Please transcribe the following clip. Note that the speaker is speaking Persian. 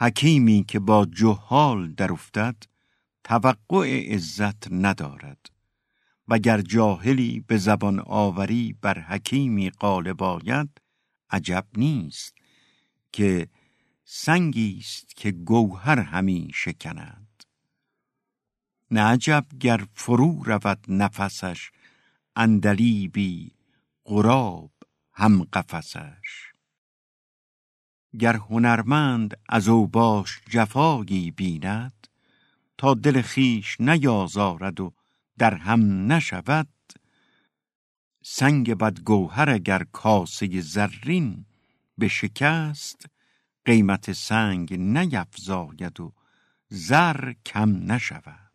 حکیمی که با جهال در افتد توقع عزت ندارد. وگر جاهلی به زبان آوری بر حکیمی غالب آید عجب نیست که سنگی است که گوهر همی شکند. نه عجب گر فرو رود نفسش اندلیبی غراب هم قفسش. گر هنرمند از اوباش جفایی بیند تا دل خیش نیازارد و در هم نشود. سنگ بد گوهر اگر کاسه زرین به شکست قیمت سنگ نیفزاید و زر کم نشود.